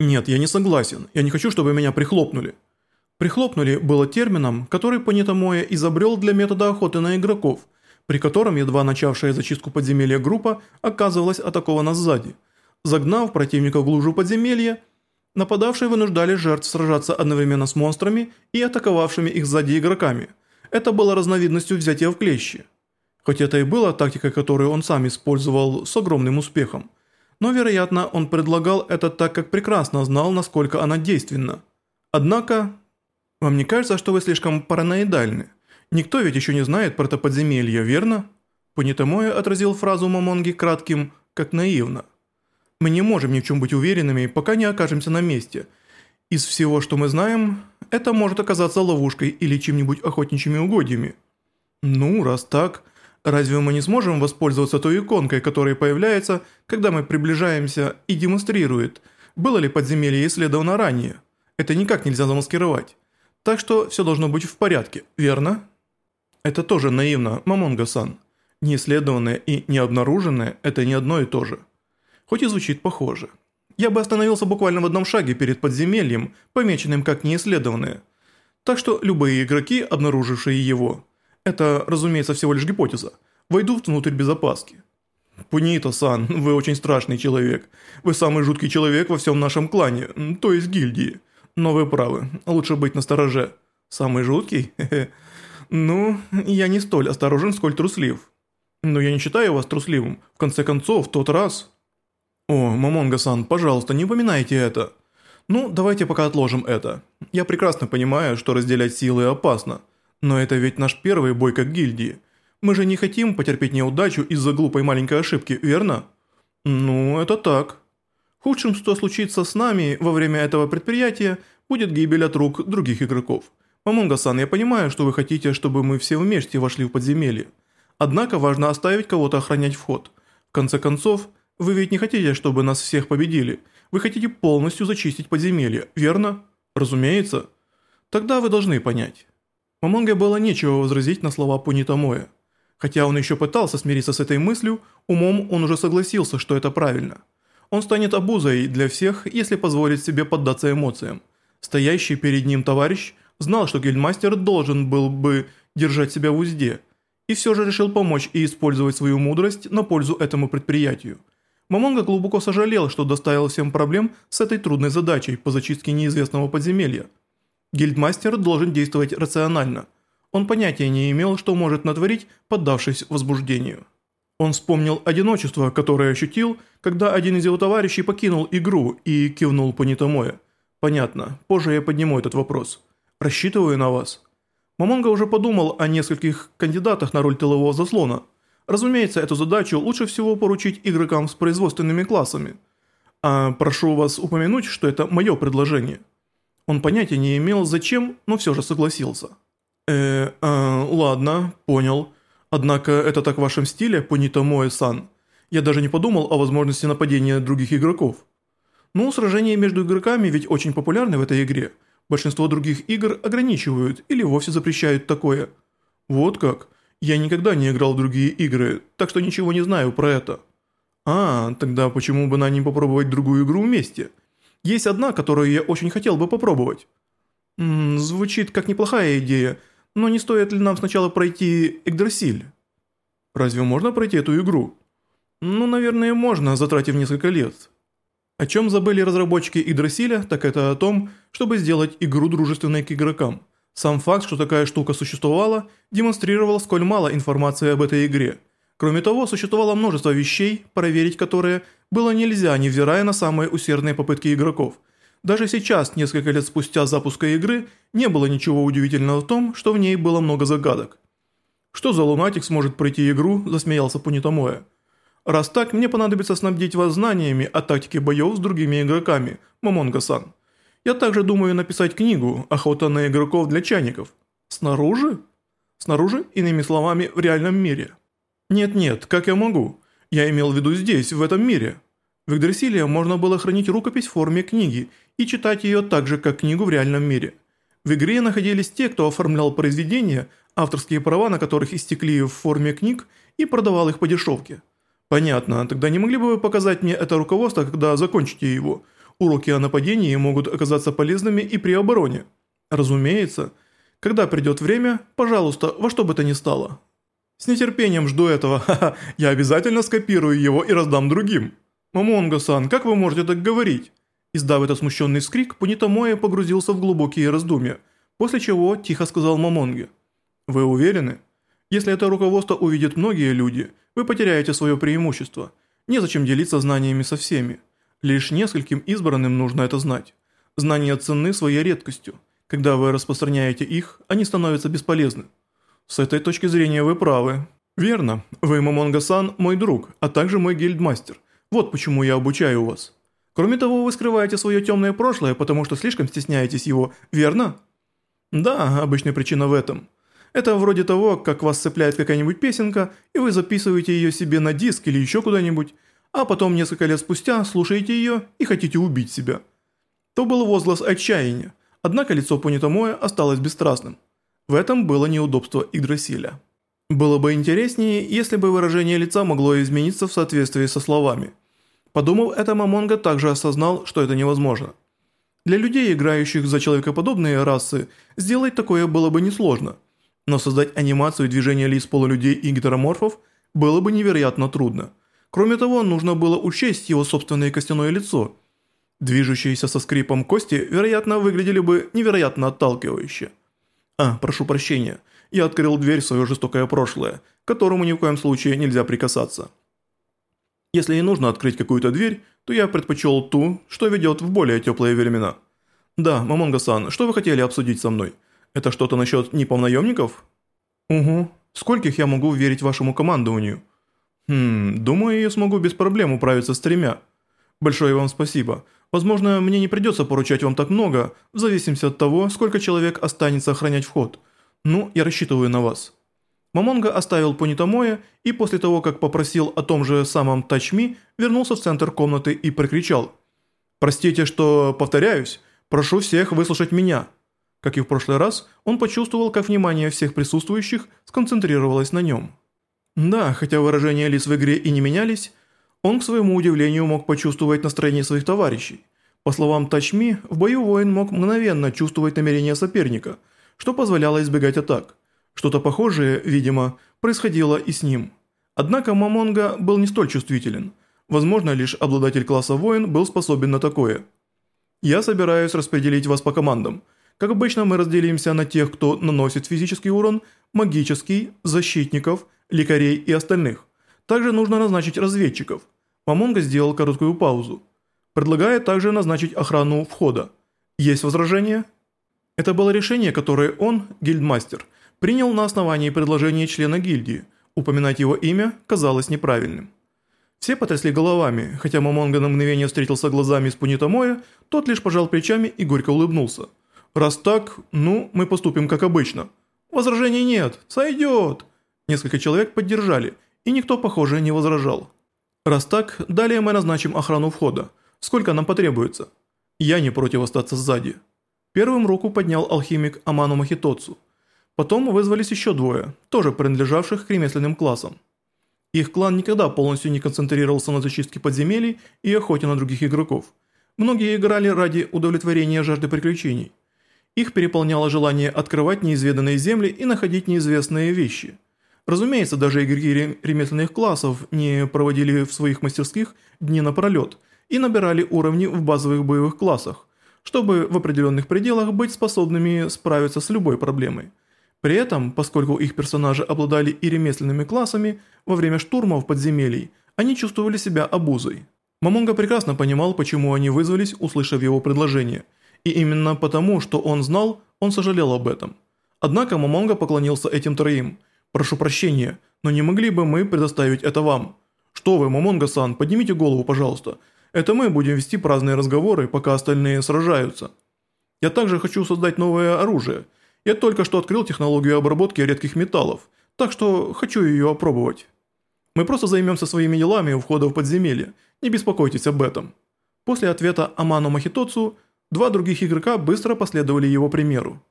Нет, я не согласен. Я не хочу, чтобы меня прихлопнули. Прихлопнули было термином, который Понятомоя изобрел для метода охоты на игроков, при котором едва начавшая зачистку подземелья группа оказывалась атакована сзади. Загнав противника в глубже подземелья, нападавшие вынуждали жертв сражаться одновременно с монстрами и атаковавшими их сзади игроками. Это было разновидностью взятия в клещи. Хоть это и была тактика, которую он сам использовал с огромным успехом. Но, вероятно, он предлагал это так, как прекрасно знал, насколько она действенна. Однако, вам не кажется, что вы слишком параноидальны? Никто ведь еще не знает про это подземелье, верно? Понятомоя отразил фразу Мамонги кратким, как наивно. Мы не можем ни в чем быть уверенными, пока не окажемся на месте. Из всего, что мы знаем, это может оказаться ловушкой или чем-нибудь охотничьими угодьями. Ну, раз так, разве мы не сможем воспользоваться той иконкой, которая появляется, когда мы приближаемся и демонстрирует, было ли подземелье исследовано ранее? Это никак нельзя замаскировать. Так что все должно быть в порядке, верно? Это тоже наивно, Мамонга-сан. Неисследованное и необнаруженное – это не одно и то же. Хоть и звучит похоже. Я бы остановился буквально в одном шаге перед подземельем, помеченным как неисследованное. Так что любые игроки, обнаружившие его, это, разумеется, всего лишь гипотеза, войдут внутрь без опаски. Пунита-сан, вы очень страшный человек. Вы самый жуткий человек во всем нашем клане, то есть гильдии. Но вы правы, лучше быть настороже. Самый жуткий? Ну, я не столь осторожен, сколь труслив. Но я не считаю вас трусливым. В конце концов, в тот раз... О, Мамонга-сан, пожалуйста, не упоминайте это. Ну, давайте пока отложим это. Я прекрасно понимаю, что разделять силы опасно. Но это ведь наш первый бой как гильдии. Мы же не хотим потерпеть неудачу из-за глупой маленькой ошибки, верно? Ну, это так. Худшим, что случится с нами во время этого предприятия, будет гибель от рук других игроков. Мамонга-сан, я понимаю, что вы хотите, чтобы мы все вместе вошли в подземелье. Однако важно оставить кого-то охранять вход. В конце концов, вы ведь не хотите, чтобы нас всех победили. Вы хотите полностью зачистить подземелье, верно? Разумеется. Тогда вы должны понять. Мамонге было нечего возразить на слова Пунитамоя. Хотя он еще пытался смириться с этой мыслью, умом он уже согласился, что это правильно. Он станет обузой для всех, если позволит себе поддаться эмоциям. Стоящий перед ним товарищ знал, что гильдмастер должен был бы держать себя в узде, и все же решил помочь и использовать свою мудрость на пользу этому предприятию. Мамонга глубоко сожалел, что доставил всем проблем с этой трудной задачей по зачистке неизвестного подземелья. Гильдмастер должен действовать рационально. Он понятия не имел, что может натворить, поддавшись возбуждению. Он вспомнил одиночество, которое ощутил, когда один из его товарищей покинул игру и кивнул по Нитомое. Понятно, позже я подниму этот вопрос. Рассчитываю на вас. Мамонга уже подумал о нескольких кандидатах на роль тылового заслона. Разумеется, эту задачу лучше всего поручить игрокам с производственными классами. А прошу вас упомянуть, что это мое предложение. Он понятия не имел зачем, но все же согласился. Э, э ладно, понял. Однако это так в вашем стиле, Понито Моэ-сан. Я даже не подумал о возможности нападения других игроков. Ну, сражения между игроками ведь очень популярны в этой игре – Большинство других игр ограничивают или вовсе запрещают такое. Вот как? Я никогда не играл в другие игры, так что ничего не знаю про это. А, тогда почему бы нам не попробовать другую игру вместе? Есть одна, которую я очень хотел бы попробовать. М -м, звучит как неплохая идея, но не стоит ли нам сначала пройти Игдрасиль? Разве можно пройти эту игру? Ну, наверное, можно, затратив несколько лет. О чем забыли разработчики Игдрасиля, так это о том, чтобы сделать игру дружественной к игрокам. Сам факт, что такая штука существовала, демонстрировал, сколь мало информации об этой игре. Кроме того, существовало множество вещей, проверить которые было нельзя, невзирая на самые усердные попытки игроков. Даже сейчас, несколько лет спустя запуска игры, не было ничего удивительного в том, что в ней было много загадок. «Что за лунатик сможет пройти игру?» – засмеялся Пунитамоя. Раз так, мне понадобится снабдить вас знаниями о тактике боев с другими игроками, Мамонга-сан. Я также думаю написать книгу «Охота на игроков для чайников». Снаружи? Снаружи, иными словами, в реальном мире. Нет-нет, как я могу? Я имел в виду здесь, в этом мире. В Игдрасиле можно было хранить рукопись в форме книги и читать ее так же, как книгу в реальном мире. В игре находились те, кто оформлял произведения, авторские права на которых истекли в форме книг и продавал их по дешевке. «Понятно. Тогда не могли бы вы показать мне это руководство, когда закончите его? уроки о нападении могут оказаться полезными и при обороне. Разумеется, когда придет время, пожалуйста, во что бы то ни стало. С нетерпением жду этого, я обязательно скопирую его и раздам другим. Мамонга-сан, как вы можете так говорить? Издав этот смущенный скрик, Пунитамоэ погрузился в глубокие раздумья, после чего тихо сказал Мамонге. «Вы уверены? Если это руководство увидят многие люди, вы потеряете свое преимущество. Незачем делиться знаниями со всеми. Лишь нескольким избранным нужно это знать. Знания ценны своей редкостью. Когда вы распространяете их, они становятся бесполезны. С этой точки зрения вы правы. Верно, вы Мамонга-сан мой друг, а также мой гильдмастер. Вот почему я обучаю вас. Кроме того, вы скрываете свое темное прошлое, потому что слишком стесняетесь его, верно? Да, обычная причина в этом. Это вроде того, как вас цепляет какая-нибудь песенка, и вы записываете ее себе на диск или еще куда-нибудь, а потом несколько лет спустя слушаете ее и хотите убить себя. То был возглас отчаяния, однако лицо Понитомоя осталось бесстрастным. В этом было неудобство Игдрасиля. Было бы интереснее, если бы выражение лица могло измениться в соответствии со словами. Подумав это, Мамонга также осознал, что это невозможно. Для людей, играющих за человекоподобные расы, сделать такое было бы несложно. Но создать анимацию движения лиц полулюдей и гетероморфов было бы невероятно трудно. Кроме того, нужно было учесть его собственное костяное лицо. Движущиеся со скрипом кости, вероятно, выглядели бы невероятно отталкивающе. А, прошу прощения, я открыл дверь в свое жестокое прошлое, к которому ни в коем случае нельзя прикасаться. Если и нужно открыть какую-то дверь, то я предпочел ту, что ведет в более теплые времена. Да, Мамонга-сан, что вы хотели обсудить со мной? Это что-то насчет неполнаемников? Угу. Скольких я могу верить вашему командованию? Хм, думаю, я смогу без проблем управиться с тремя. Большое вам спасибо. Возможно, мне не придется поручать вам так много, в зависимости от того, сколько человек останется охранять вход. Ну, я рассчитываю на вас. Мамонга оставил Понитомоя и после того, как попросил о том же самом Тачми, вернулся в центр комнаты и прокричал «Простите, что повторяюсь, прошу всех выслушать меня». Как и в прошлый раз, он почувствовал, как внимание всех присутствующих сконцентрировалось на нем. Да, хотя выражения лиц в игре и не менялись, он, к своему удивлению, мог почувствовать настроение своих товарищей. По словам Тачми, в бою воин мог мгновенно чувствовать намерения соперника, что позволяло избегать атак. Что-то похожее, видимо, происходило и с ним. Однако Мамонга был не столь чувствителен. Возможно, лишь обладатель класса воин был способен на такое. «Я собираюсь распределить вас по командам. Как обычно, мы разделимся на тех, кто наносит физический урон, магический, защитников, лекарей и остальных. Также нужно назначить разведчиков». Мамонга сделал короткую паузу. Предлагая также назначить охрану входа. Есть возражения? Это было решение, которое он, гильдмастер, принял на основании предложения члена гильдии. Упоминать его имя казалось неправильным. Все потрясли головами, хотя Мамонга на мгновение встретился глазами с Пунитамоя, тот лишь пожал плечами и горько улыбнулся. «Раз так, ну, мы поступим как обычно». «Возражений нет, сойдет». Несколько человек поддержали, и никто, похоже, не возражал. «Раз так, далее мы назначим охрану входа. Сколько нам потребуется?» «Я не против остаться сзади». Первым руку поднял алхимик Аману Махитоцу – Потом вызвались еще двое, тоже принадлежавших к ремесленным классам. Их клан никогда полностью не концентрировался на зачистке подземелий и охоте на других игроков. Многие играли ради удовлетворения жажды приключений. Их переполняло желание открывать неизведанные земли и находить неизвестные вещи. Разумеется, даже игроки ремесленных классов не проводили в своих мастерских дни напролет и набирали уровни в базовых боевых классах, чтобы в определенных пределах быть способными справиться с любой проблемой. При этом, поскольку их персонажи обладали и ремесленными классами, во время штурмов подземелий они чувствовали себя обузой. Мамонга прекрасно понимал, почему они вызвались, услышав его предложение. И именно потому, что он знал, он сожалел об этом. Однако Мамонга поклонился этим троим. «Прошу прощения, но не могли бы мы предоставить это вам?» «Что вы, Мамонга-сан, поднимите голову, пожалуйста. Это мы будем вести праздные разговоры, пока остальные сражаются. Я также хочу создать новое оружие – я только что открыл технологию обработки редких металлов, так что хочу ее опробовать. Мы просто займемся своими делами у входа в подземелье, не беспокойтесь об этом». После ответа Аману Махитоцу, два других игрока быстро последовали его примеру.